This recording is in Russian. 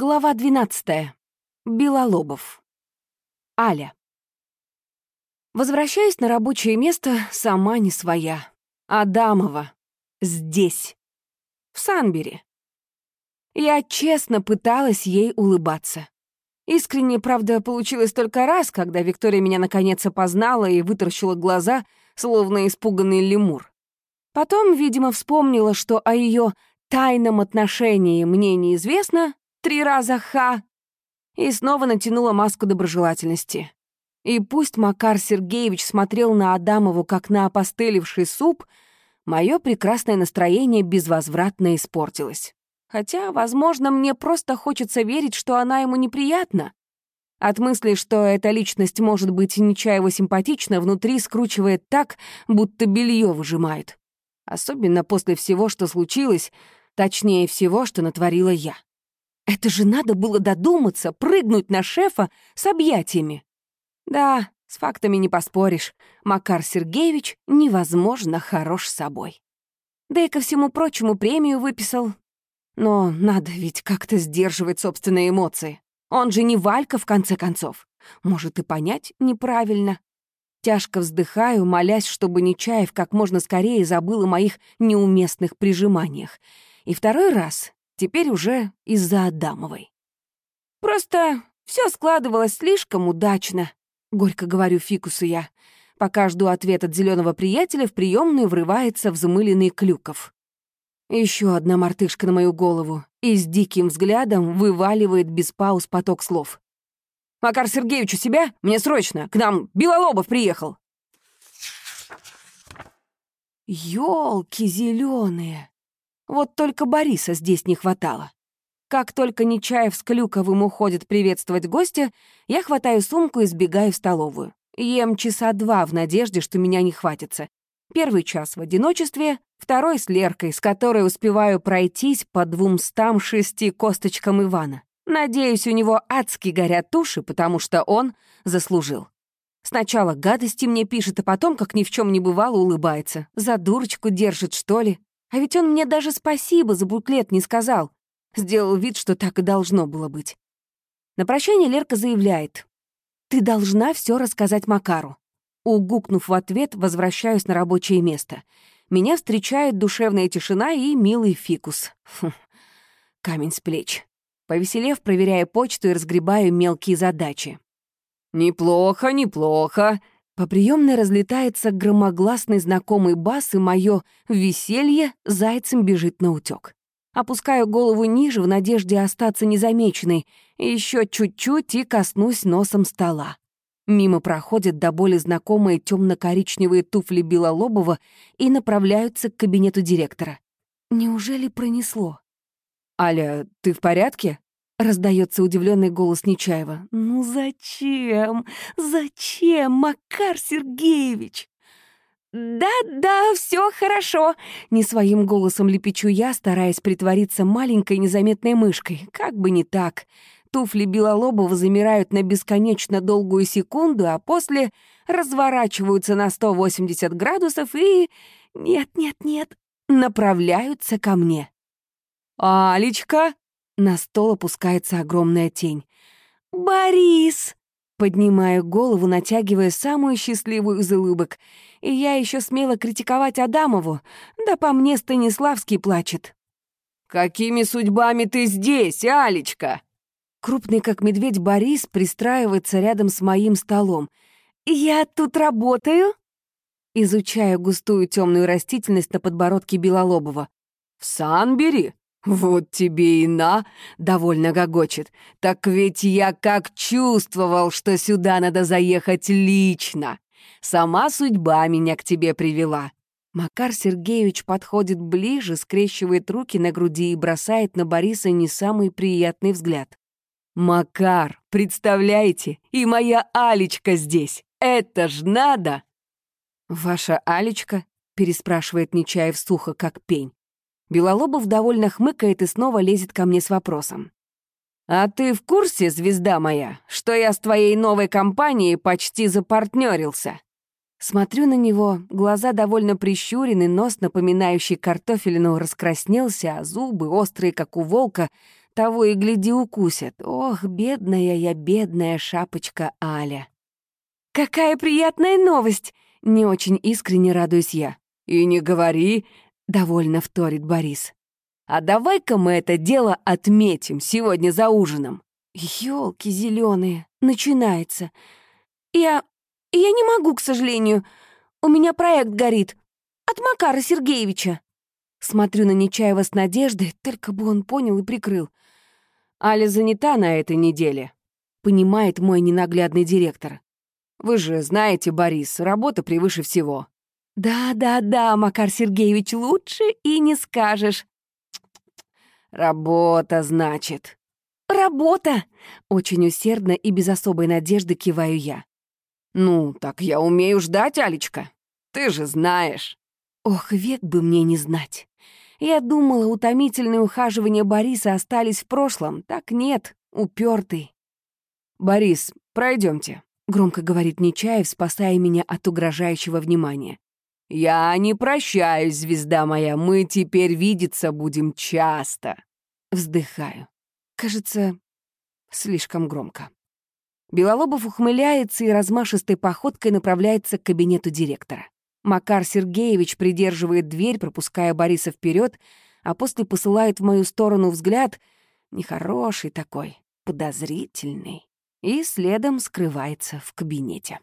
Глава 12. Белолобов. Аля. Возвращаясь на рабочее место, сама не своя. Адамова. Здесь. В Санбере. Я честно пыталась ей улыбаться. Искренне, правда, получилось только раз, когда Виктория меня наконец опознала и вытаращила глаза, словно испуганный лемур. Потом, видимо, вспомнила, что о ее тайном отношении мне неизвестно, три раза ха, и снова натянула маску доброжелательности. И пусть Макар Сергеевич смотрел на Адамову как на опостылевший суп, мое прекрасное настроение безвозвратно испортилось. Хотя, возможно, мне просто хочется верить, что она ему неприятна. От мысли, что эта личность может быть Нечаева симпатична, внутри скручивает так, будто белье выжимает. Особенно после всего, что случилось, точнее всего, что натворила я. Это же надо было додуматься, прыгнуть на шефа с объятиями. Да, с фактами не поспоришь. Макар Сергеевич невозможно хорош собой. Да и ко всему прочему премию выписал. Но надо ведь как-то сдерживать собственные эмоции. Он же не Валька, в конце концов. Может, и понять неправильно. Тяжко вздыхаю, молясь, чтобы Нечаев как можно скорее забыл о моих неуместных прижиманиях. И второй раз Теперь уже из-за Адамовой. Просто все складывалось слишком удачно, горько говорю фикусу я. Пока жду ответ от зеленого приятеля, в приемную врывается взмыленный Клюков. Еще одна мартышка на мою голову и с диким взглядом вываливает без пауз поток слов. «Макар Сергеевич у себя? Мне срочно! К нам Белолобов приехал!» Ёлки зеленые! Вот только Бориса здесь не хватало. Как только Нечаев с Клюковым уходит приветствовать гостя, я хватаю сумку и сбегаю в столовую. Ем часа два в надежде, что меня не хватится. Первый час в одиночестве, второй с Леркой, с которой успеваю пройтись по двумстам шести косточкам Ивана. Надеюсь, у него адски горят уши, потому что он заслужил. Сначала гадости мне пишет, а потом, как ни в чем не бывало, улыбается. За дурочку держит, что ли? А ведь он мне даже спасибо за буклет не сказал. Сделал вид, что так и должно было быть. На прощание Лерка заявляет. «Ты должна все рассказать Макару». Угукнув в ответ, возвращаюсь на рабочее место. Меня встречает душевная тишина и милый фикус. Фу, камень с плеч. Повеселев, проверяя почту и разгребаю мелкие задачи. «Неплохо, неплохо», по приемной разлетается громогласный знакомый бас, и мое веселье зайцем бежит на утёк. Опускаю голову ниже в надежде остаться незамеченной, еще чуть-чуть и коснусь носом стола. Мимо проходят до боли знакомые темно-коричневые туфли Белолобова и направляются к кабинету директора. Неужели пронесло? «Аля, ты в порядке?» Раздается удивленный голос Нечаева. «Ну зачем? Зачем, Макар Сергеевич?» «Да-да, все хорошо», — не своим голосом лепечу я, стараясь притвориться маленькой незаметной мышкой. Как бы не так. Туфли Белолобова замирают на бесконечно долгую секунду, а после разворачиваются на 180 градусов и... Нет-нет-нет, направляются ко мне. «Алечка!» На стол опускается огромная тень. «Борис!» Поднимаю голову, натягивая самую счастливую из улыбок. И я еще смела критиковать Адамову. Да по мне Станиславский плачет. «Какими судьбами ты здесь, Алечка?» Крупный, как медведь, Борис пристраивается рядом с моим столом. «Я тут работаю?» Изучаю густую темную растительность на подбородке Белолобова. «В Санбери? «Вот тебе и на!» — довольно гогочет. «Так ведь я как чувствовал, что сюда надо заехать лично! Сама судьба меня к тебе привела!» Макар Сергеевич подходит ближе, скрещивает руки на груди и бросает на Бориса не самый приятный взгляд. «Макар, представляете, и моя Алечка здесь! Это ж надо!» «Ваша Алечка?» — переспрашивает Нечаев сухо, как пень. Белолобов довольно хмыкает и снова лезет ко мне с вопросом. «А ты в курсе, звезда моя, что я с твоей новой компанией почти запартнерился?» Смотрю на него, глаза довольно прищурены, нос, напоминающий картофелину, раскраснелся, а зубы, острые, как у волка, того и гляди укусят. Ох, бедная я, бедная шапочка Аля. «Какая приятная новость!» — не очень искренне радуюсь я. «И не говори!» — довольно вторит Борис. «А давай-ка мы это дело отметим сегодня за ужином!» Ёлки зеленые, начинается. Я... я не могу, к сожалению. У меня проект горит. От Макара Сергеевича. Смотрю на Нечаева с надеждой, только бы он понял и прикрыл. Аля занята на этой неделе, понимает мой ненаглядный директор. Вы же знаете, Борис, работа превыше всего. Да-да-да, Макар Сергеевич, лучше и не скажешь. Работа, значит. «Работа!» — очень усердно и без особой надежды киваю я. «Ну, так я умею ждать, Алечка. Ты же знаешь». Ох, век бы мне не знать. Я думала, утомительные ухаживания Бориса остались в прошлом. Так нет, упертый. «Борис, пройдемте, громко говорит Нечаев, спасая меня от угрожающего внимания. «Я не прощаюсь, звезда моя, мы теперь видеться будем часто». Вздыхаю. Кажется, слишком громко. Белолобов ухмыляется и размашистой походкой направляется к кабинету директора. Макар Сергеевич придерживает дверь, пропуская Бориса вперед, а после посылает в мою сторону взгляд, нехороший такой, подозрительный, и следом скрывается в кабинете.